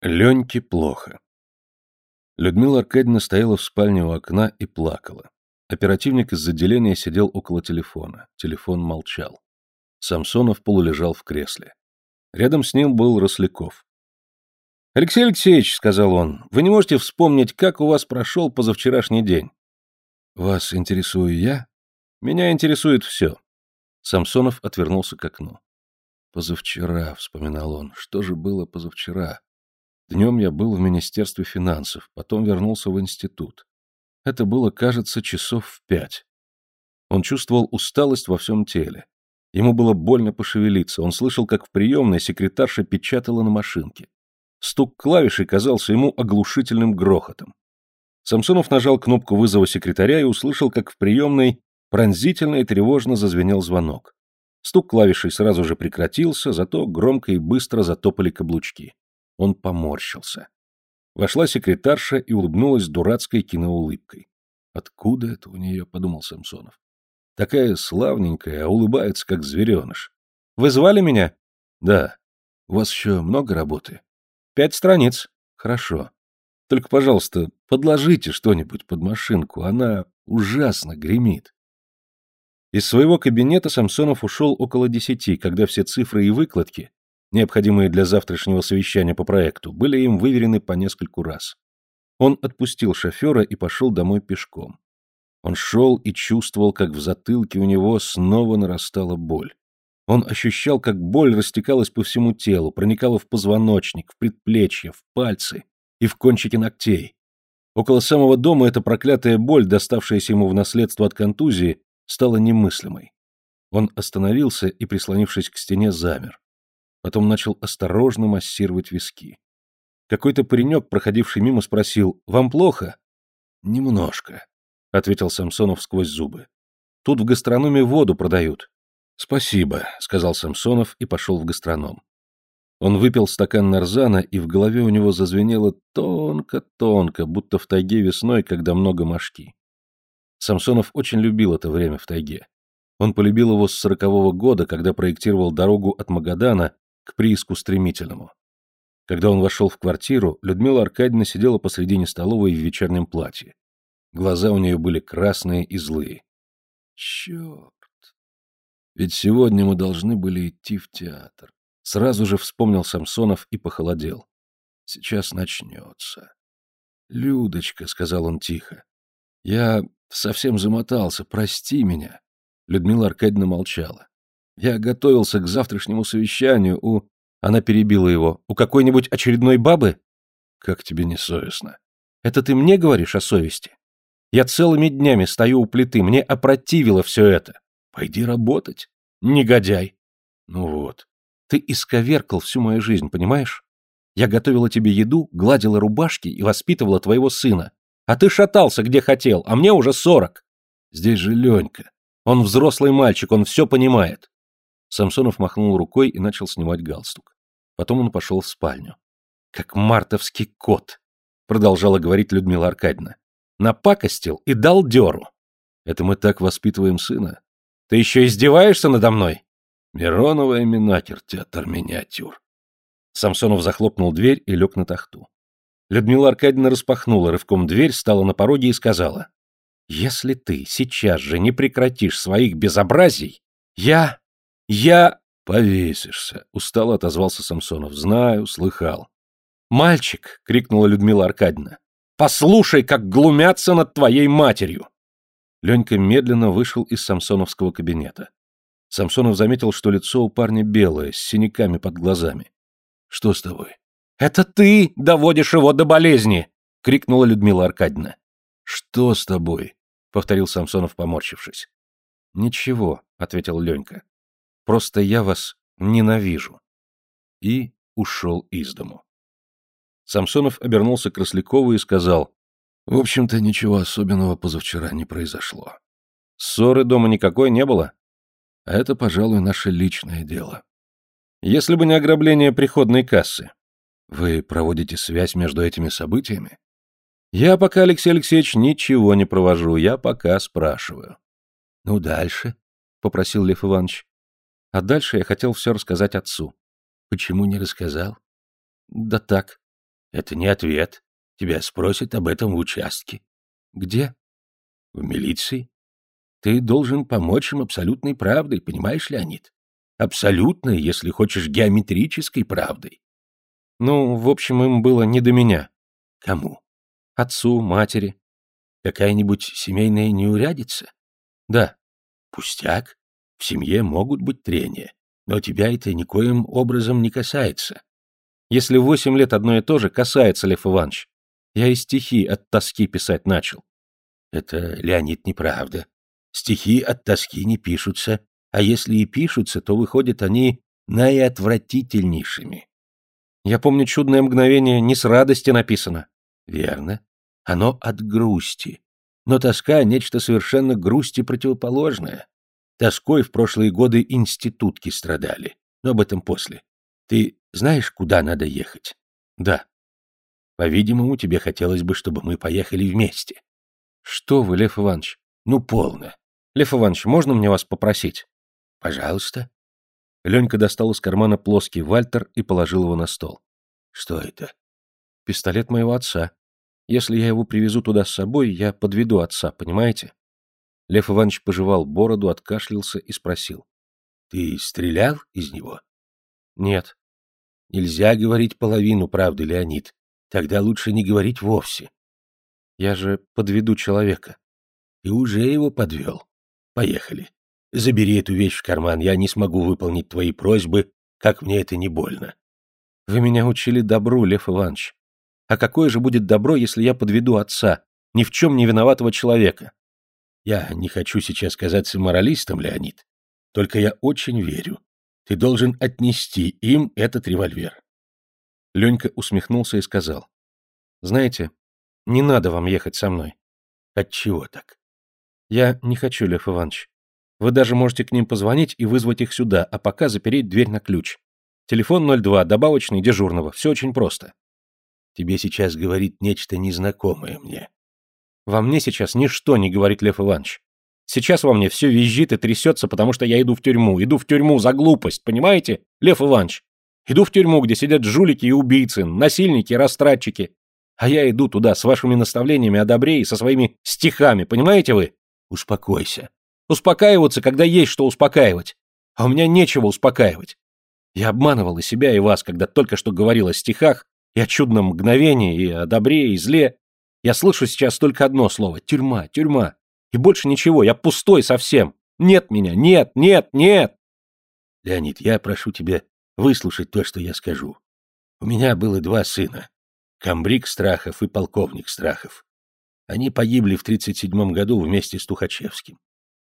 Леньке плохо. Людмила Аркадьевна стояла в спальне у окна и плакала. Оперативник из отделения сидел около телефона. Телефон молчал. Самсонов полулежал в кресле. Рядом с ним был Росляков. «Алексей Алексеевич», — сказал он, — «вы не можете вспомнить, как у вас прошел позавчерашний день?» «Вас интересую я?» «Меня интересует все». Самсонов отвернулся к окну. «Позавчера», — вспоминал он, — «что же было позавчера?» Днем я был в Министерстве финансов, потом вернулся в институт. Это было, кажется, часов в пять. Он чувствовал усталость во всем теле. Ему было больно пошевелиться, он слышал, как в приемной секретарша печатала на машинке. Стук клавишей казался ему оглушительным грохотом. Самсонов нажал кнопку вызова секретаря и услышал, как в приемной пронзительно и тревожно зазвенел звонок. Стук клавишей сразу же прекратился, зато громко и быстро затопали каблучки. Он поморщился. Вошла секретарша и улыбнулась дурацкой киноулыбкой. «Откуда это у нее?» — подумал Самсонов. «Такая славненькая, а улыбается, как звереныш. Вы звали меня?» «Да. У вас еще много работы?» «Пять страниц». «Хорошо. Только, пожалуйста, подложите что-нибудь под машинку. Она ужасно гремит». Из своего кабинета Самсонов ушел около десяти, когда все цифры и выкладки необходимые для завтрашнего совещания по проекту, были им выверены по нескольку раз. Он отпустил шофера и пошел домой пешком. Он шел и чувствовал, как в затылке у него снова нарастала боль. Он ощущал, как боль растекалась по всему телу, проникала в позвоночник, в предплечье, в пальцы и в кончики ногтей. Около самого дома эта проклятая боль, доставшаяся ему в наследство от контузии, стала немыслимой. Он остановился и, прислонившись к стене, замер потом начал осторожно массировать виски. Какой-то паренек, проходивший мимо, спросил «Вам плохо?» «Немножко», — ответил Самсонов сквозь зубы. «Тут в гастрономе воду продают». «Спасибо», — сказал Самсонов и пошел в гастроном. Он выпил стакан нарзана, и в голове у него зазвенело тонко-тонко, будто в тайге весной, когда много мошки. Самсонов очень любил это время в тайге. Он полюбил его с сорокового года, когда проектировал дорогу от Магадана к прииску стремительному. Когда он вошел в квартиру, Людмила Аркадьевна сидела посредине столовой в вечернем платье. Глаза у нее были красные и злые. Черт! Ведь сегодня мы должны были идти в театр. Сразу же вспомнил Самсонов и похолодел. Сейчас начнется. «Людочка», — сказал он тихо, — «я совсем замотался, прости меня». Людмила Аркадьевна молчала. Я готовился к завтрашнему совещанию у... Она перебила его. У какой-нибудь очередной бабы? Как тебе не совестно? Это ты мне говоришь о совести? Я целыми днями стою у плиты, мне опротивило все это. Пойди работать. Негодяй. Ну вот. Ты исковеркал всю мою жизнь, понимаешь? Я готовила тебе еду, гладила рубашки и воспитывала твоего сына. А ты шатался, где хотел, а мне уже сорок. Здесь же Ленька. Он взрослый мальчик, он все понимает. Самсонов махнул рукой и начал снимать галстук. Потом он пошел в спальню. «Как мартовский кот», — продолжала говорить Людмила Аркадьевна. «Напакостил и дал дёру. Это мы так воспитываем сына. Ты еще издеваешься надо мной?» «Миронова и Минакер, театр миниатюр». Самсонов захлопнул дверь и лег на тахту. Людмила Аркадьевна распахнула рывком дверь, стала на пороге и сказала. «Если ты сейчас же не прекратишь своих безобразий, я...» «Я...» «Повесишься», — устало отозвался Самсонов. «Знаю, слыхал». «Мальчик!» — крикнула Людмила Аркадьевна. «Послушай, как глумятся над твоей матерью!» Ленька медленно вышел из самсоновского кабинета. Самсонов заметил, что лицо у парня белое, с синяками под глазами. «Что с тобой?» «Это ты доводишь его до болезни!» — крикнула Людмила Аркадьевна. «Что с тобой?» — повторил Самсонов, поморщившись. «Ничего», — ответил Ленька. Просто я вас ненавижу. И ушел из дому. Самсонов обернулся к Рослякову и сказал, «В общем-то, ничего особенного позавчера не произошло. Ссоры дома никакой не было? А это, пожалуй, наше личное дело. Если бы не ограбление приходной кассы. Вы проводите связь между этими событиями? Я пока, Алексей Алексеевич, ничего не провожу, я пока спрашиваю. Ну, дальше, — попросил Лев Иванович. А дальше я хотел все рассказать отцу. Почему не рассказал? Да так. Это не ответ. Тебя спросят об этом в участке. Где? В милиции. Ты должен помочь им абсолютной правдой, понимаешь, Леонид? Абсолютной, если хочешь, геометрической правдой. Ну, в общем, им было не до меня. Кому? Отцу, матери. Какая-нибудь семейная неурядица? Да. Пустяк. В семье могут быть трения, но тебя это никоим образом не касается. Если восемь лет одно и то же, касается, Лев Иванович. Я и стихи от тоски писать начал. Это, Леонид, неправда. Стихи от тоски не пишутся, а если и пишутся, то выходят они наиотвратительнейшими. Я помню чудное мгновение, не с радости написано. Верно. Оно от грусти. Но тоска — нечто совершенно грусти противоположное. Тоской в прошлые годы институтки страдали. Но об этом после. Ты знаешь, куда надо ехать? Да. По-видимому, тебе хотелось бы, чтобы мы поехали вместе. Что вы, Лев Иванович? Ну, полно. Лев Иванович, можно мне вас попросить? Пожалуйста. Ленька достал из кармана плоский вальтер и положил его на стол. Что это? Пистолет моего отца. Если я его привезу туда с собой, я подведу отца, понимаете? Лев Иванович пожевал бороду, откашлялся и спросил. Ты стрелял из него? Нет. Нельзя говорить половину правды, Леонид. Тогда лучше не говорить вовсе. Я же подведу человека. Ты уже его подвел. Поехали. Забери эту вещь в карман, я не смогу выполнить твои просьбы, как мне это не больно. Вы меня учили добру, Лев Иванович. А какое же будет добро, если я подведу отца, ни в чем не виноватого человека? Я не хочу сейчас казаться моралистом, Леонид. Только я очень верю. Ты должен отнести им этот револьвер. Ленька усмехнулся и сказал. Знаете, не надо вам ехать со мной. Отчего так? Я не хочу, Лев Иванович. Вы даже можете к ним позвонить и вызвать их сюда, а пока запереть дверь на ключ. Телефон 02, добавочный, дежурного. Все очень просто. Тебе сейчас говорит нечто незнакомое мне. Во мне сейчас ничто не говорит Лев Иванович. Сейчас во мне все визжит и трясется, потому что я иду в тюрьму. Иду в тюрьму за глупость, понимаете, Лев Иванович? Иду в тюрьму, где сидят жулики и убийцы, насильники и растратчики. А я иду туда с вашими наставлениями о добре и со своими стихами, понимаете вы? Успокойся. Успокаиваться, когда есть что успокаивать. А у меня нечего успокаивать. Я обманывал и себя, и вас, когда только что говорил о стихах, и о чудном мгновении, и о добре, и зле. Я слышу сейчас только одно слово — тюрьма, тюрьма. И больше ничего, я пустой совсем. Нет меня, нет, нет, нет. Леонид, я прошу тебя выслушать то, что я скажу. У меня было два сына. Камбрик Страхов и полковник Страхов. Они погибли в 37 году вместе с Тухачевским.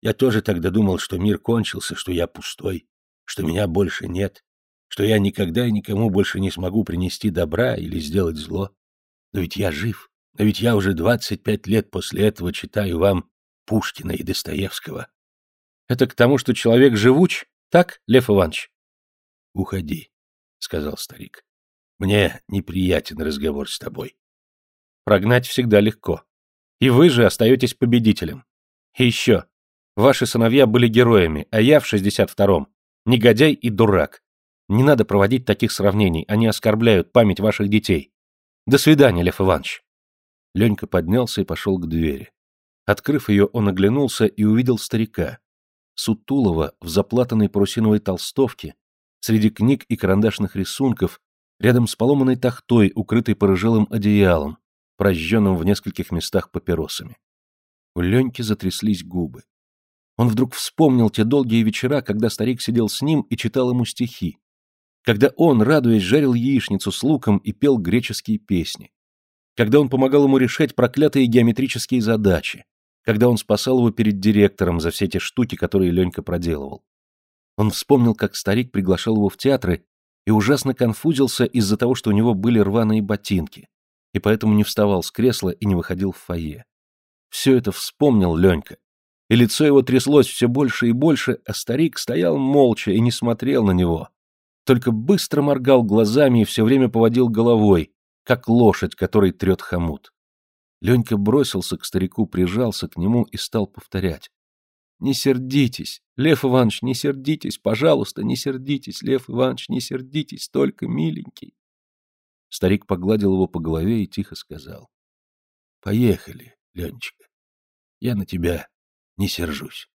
Я тоже тогда думал, что мир кончился, что я пустой, что меня больше нет, что я никогда и никому больше не смогу принести добра или сделать зло. Но ведь я жив, но ведь я уже 25 лет после этого читаю вам Пушкина и Достоевского. Это к тому, что человек живуч, так, Лев Иванович? Уходи, сказал старик. Мне неприятен разговор с тобой. Прогнать всегда легко. И вы же остаетесь победителем. И еще. Ваши сыновья были героями, а я в 62-м. Негодяй и дурак. Не надо проводить таких сравнений, они оскорбляют память ваших детей. До свидания, Лев Иванович. Ленька поднялся и пошел к двери. Открыв ее, он оглянулся и увидел старика. Сутулова в заплатанной парусиновой толстовке, среди книг и карандашных рисунков, рядом с поломанной тахтой, укрытой порыжелым одеялом, прожженным в нескольких местах папиросами. У Леньки затряслись губы. Он вдруг вспомнил те долгие вечера, когда старик сидел с ним и читал ему стихи. Когда он, радуясь, жарил яичницу с луком и пел греческие песни. Когда он помогал ему решать проклятые геометрические задачи. Когда он спасал его перед директором за все те штуки, которые Ленька проделывал. Он вспомнил, как старик приглашал его в театры и ужасно конфузился из-за того, что у него были рваные ботинки, и поэтому не вставал с кресла и не выходил в фойе. Все это вспомнил Ленька и лицо его тряслось все больше и больше, а старик стоял молча и не смотрел на него. Только быстро моргал глазами и все время поводил головой, как лошадь, которой трет хомут. Ленька бросился к старику, прижался к нему и стал повторять. «Не сердитесь, Лев Иванович, не сердитесь, пожалуйста, не сердитесь, Лев Иванович, не сердитесь, только миленький». Старик погладил его по голове и тихо сказал. — Поехали, Ленечка. Я на тебя не сержусь.